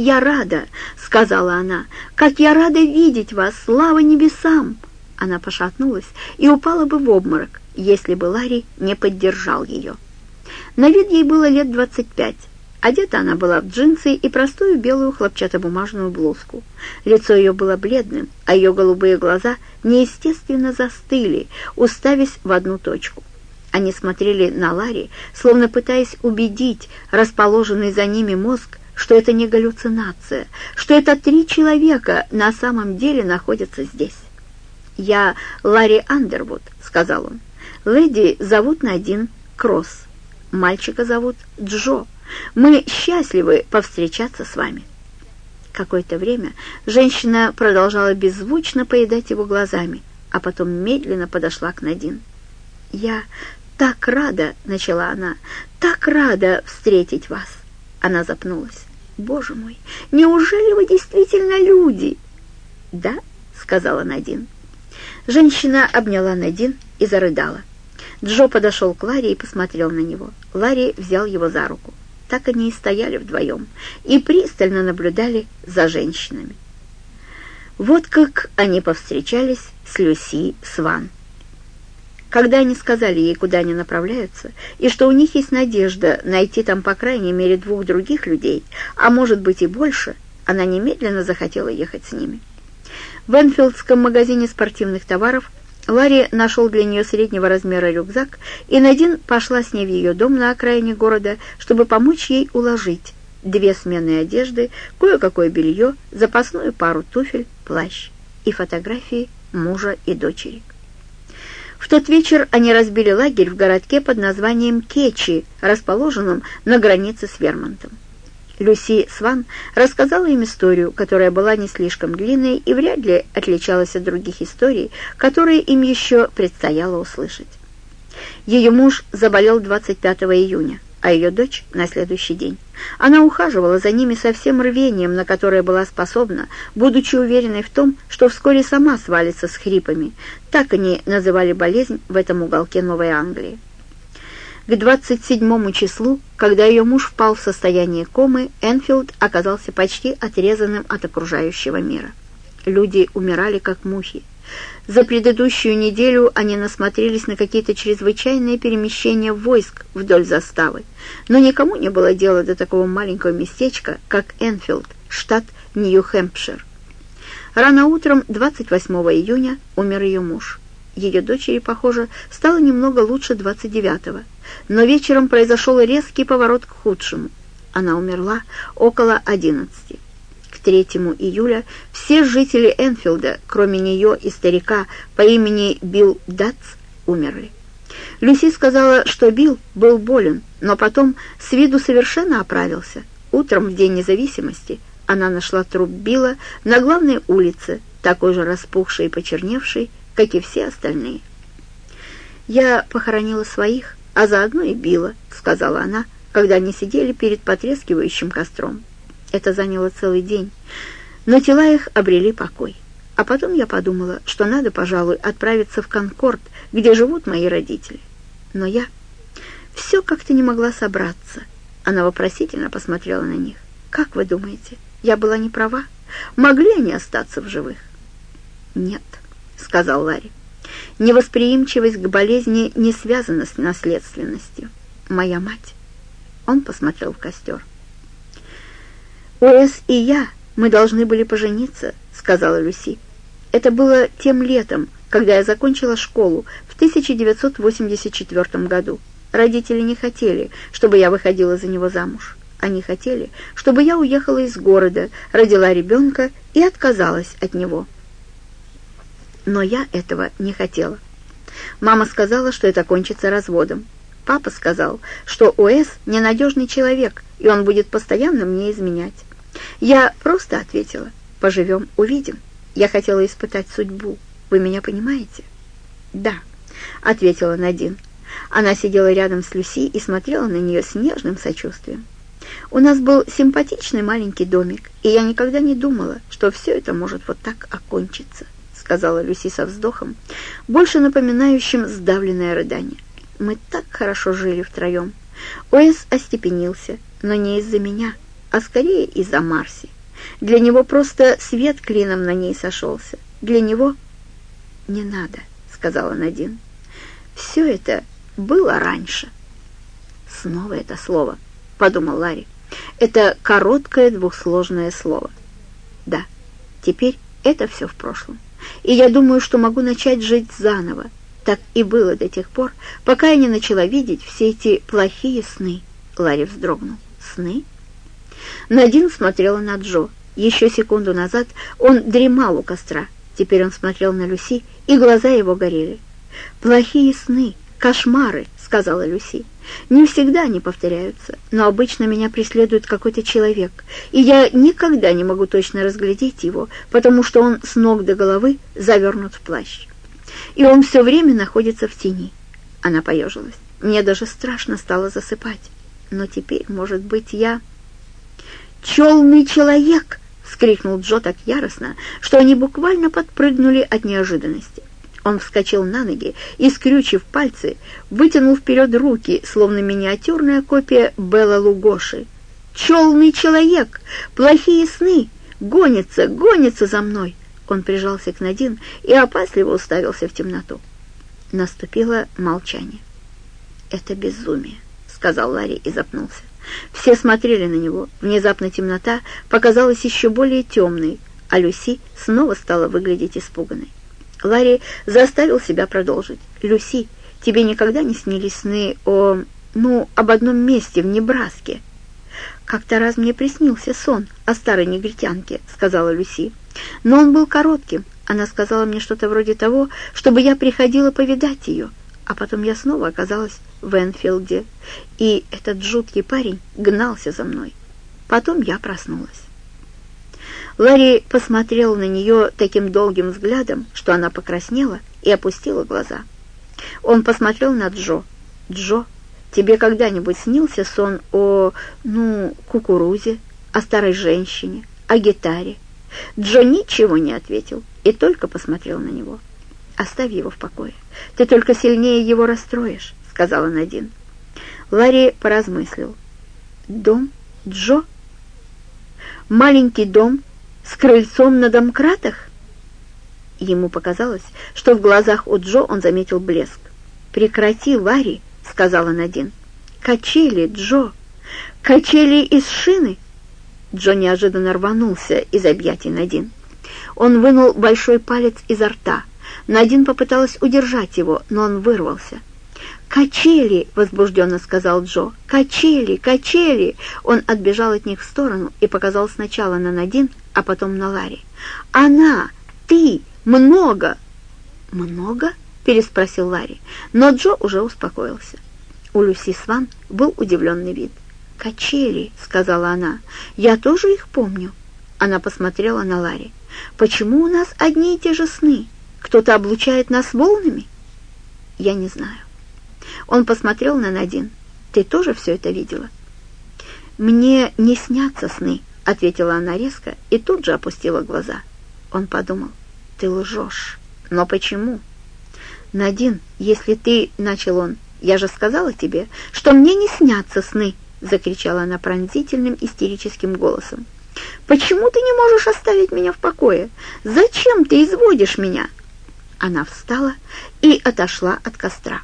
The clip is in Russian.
я рада!» — сказала она. «Как я рада видеть вас! Слава небесам!» Она пошатнулась и упала бы в обморок, если бы Ларри не поддержал ее. На вид ей было лет двадцать пять. Одета она была в джинсы и простую белую хлопчатобумажную блузку. Лицо ее было бледным, а ее голубые глаза неестественно застыли, уставясь в одну точку. Они смотрели на Ларри, словно пытаясь убедить расположенный за ними мозг, что это не галлюцинация, что это три человека на самом деле находятся здесь. «Я Ларри Андервуд», — сказал он. «Леди зовут Надин Кросс. Мальчика зовут Джо. Мы счастливы повстречаться с вами». Какое-то время женщина продолжала беззвучно поедать его глазами, а потом медленно подошла к Надин. «Я так рада!» — начала она. «Так рада встретить вас!» Она запнулась. «Боже мой, неужели вы действительно люди?» «Да», — сказала Надин. Женщина обняла Надин и зарыдала. Джо подошел к Ларе и посмотрел на него. Ларри взял его за руку. Так они и стояли вдвоем и пристально наблюдали за женщинами. Вот как они повстречались с Люси Сван. Когда они сказали ей, куда они направляются, и что у них есть надежда найти там по крайней мере двух других людей, а может быть и больше, она немедленно захотела ехать с ними. В Энфилдском магазине спортивных товаров Ларри нашел для нее среднего размера рюкзак, и Надин пошла с ней в ее дом на окраине города, чтобы помочь ей уложить две смены одежды, кое-какое белье, запасную пару туфель, плащ и фотографии мужа и дочери. В тот вечер они разбили лагерь в городке под названием Кечи, расположенном на границе с Вермонтом. Люси Сван рассказала им историю, которая была не слишком длинной и вряд ли отличалась от других историй, которые им еще предстояло услышать. Ее муж заболел 25 июня а ее дочь на следующий день. Она ухаживала за ними со всем рвением, на которое была способна, будучи уверенной в том, что вскоре сама свалится с хрипами. Так они называли болезнь в этом уголке Новой Англии. К 27 числу, когда ее муж впал в состояние комы, Энфилд оказался почти отрезанным от окружающего мира. Люди умирали как мухи. За предыдущую неделю они насмотрелись на какие-то чрезвычайные перемещения войск вдоль заставы, но никому не было дела до такого маленького местечка, как Энфилд, штат Нью-Хэмпшир. Рано утром 28 июня умер ее муж. Ее дочери, похоже, стало немного лучше 29-го, но вечером произошел резкий поворот к худшему. Она умерла около 11 3 июля все жители Энфилда, кроме нее и старика по имени Билл Датс, умерли. Люси сказала, что Билл был болен, но потом с виду совершенно оправился. Утром в День независимости она нашла труп Билла на главной улице, такой же распухший и почерневший, как и все остальные. «Я похоронила своих, а заодно и Билла», — сказала она, когда они сидели перед потрескивающим костром. Это заняло целый день, но тела их обрели покой. А потом я подумала, что надо, пожалуй, отправиться в Конкорд, где живут мои родители. Но я все как-то не могла собраться. Она вопросительно посмотрела на них. «Как вы думаете, я была не права? Могли они остаться в живых?» «Нет», — сказал Ларри. «Невосприимчивость к болезни не связана с наследственностью. Моя мать». Он посмотрел в костер. «Уэс и я, мы должны были пожениться», — сказала Люси. «Это было тем летом, когда я закончила школу в 1984 году. Родители не хотели, чтобы я выходила за него замуж. Они хотели, чтобы я уехала из города, родила ребенка и отказалась от него. Но я этого не хотела. Мама сказала, что это кончится разводом. Папа сказал, что Уэс ненадежный человек, и он будет постоянно мне изменять. Я просто ответила, поживем, увидим. Я хотела испытать судьбу. Вы меня понимаете? Да, ответила Надин. Она сидела рядом с Люси и смотрела на нее с нежным сочувствием. У нас был симпатичный маленький домик, и я никогда не думала, что все это может вот так окончиться, сказала Люси со вздохом, больше напоминающим сдавленное рыдание. Мы так хорошо жили втроем. Уэс остепенился, но не из-за меня, а скорее из-за Марси. Для него просто свет клином на ней сошелся. Для него... «Не надо», — сказала Надин. «Все это было раньше». «Снова это слово», — подумал Ларри. «Это короткое двухсложное слово». «Да, теперь это все в прошлом. И я думаю, что могу начать жить заново. Так и было до тех пор, пока я не начала видеть все эти плохие сны». Ларри вздрогнул. «Сны?» Надин смотрела на Джо. Еще секунду назад он дремал у костра. Теперь он смотрел на Люси, и глаза его горели. «Плохие сны, кошмары», — сказала Люси. «Не всегда они повторяются, но обычно меня преследует какой-то человек, и я никогда не могу точно разглядеть его, потому что он с ног до головы завернут в плащ. И он все время находится в тени». Она поежилась. Мне даже страшно стало засыпать. Но теперь, может быть, я... «Челный человек!» — вскрикнул Джо так яростно, что они буквально подпрыгнули от неожиданности. Он вскочил на ноги и, скрючив пальцы, вытянул вперед руки, словно миниатюрная копия Белла Лугоши. «Челный человек! Плохие сны! Гонится, гонится за мной!» Он прижался к Надин и опасливо уставился в темноту. Наступило молчание. «Это безумие», — сказал Ларри и запнулся. Все смотрели на него. Внезапно темнота показалась еще более темной, а Люси снова стала выглядеть испуганной. Ларри заставил себя продолжить. «Люси, тебе никогда не снились сны о... ну, об одном месте в Небраске?» «Как-то раз мне приснился сон о старой негритянке», — сказала Люси. «Но он был коротким. Она сказала мне что-то вроде того, чтобы я приходила повидать ее а потом я снова оказалась в Энфилде, и этот жуткий парень гнался за мной. Потом я проснулась. Ларри посмотрел на нее таким долгим взглядом, что она покраснела и опустила глаза. Он посмотрел на Джо. «Джо, тебе когда-нибудь снился сон о, ну, кукурузе, о старой женщине, о гитаре?» Джо ничего не ответил и только посмотрел на него. Оставь его в покое. Ты только сильнее его расстроишь», — сказала Надин. Ларри поразмыслил. «Дом Джо? Маленький дом с крыльцом на домкратах?» Ему показалось, что в глазах у Джо он заметил блеск. «Прекрати, Ларри», — сказала Надин. «Качели, Джо! Качели из шины!» Джо неожиданно рванулся из объятий Надин. Он вынул большой палец изо рта — Надин попыталась удержать его, но он вырвался. «Качели!» — возбужденно сказал Джо. «Качели! Качели!» Он отбежал от них в сторону и показал сначала на Надин, а потом на Ларри. «Она! Ты! Много!» «Много?» — переспросил Ларри, но Джо уже успокоился. У Люси Сван был удивленный вид. «Качели!» — сказала она. «Я тоже их помню». Она посмотрела на Ларри. «Почему у нас одни и те же сны?» Кто-то облучает нас волнами? Я не знаю. Он посмотрел на Надин. Ты тоже все это видела? Мне не снятся сны, ответила она резко и тут же опустила глаза. Он подумал, ты лжешь. Но почему? Надин, если ты, начал он, я же сказала тебе, что мне не снятся сны, закричала она пронзительным истерическим голосом. Почему ты не можешь оставить меня в покое? Зачем ты изводишь меня? Она встала и отошла от костра.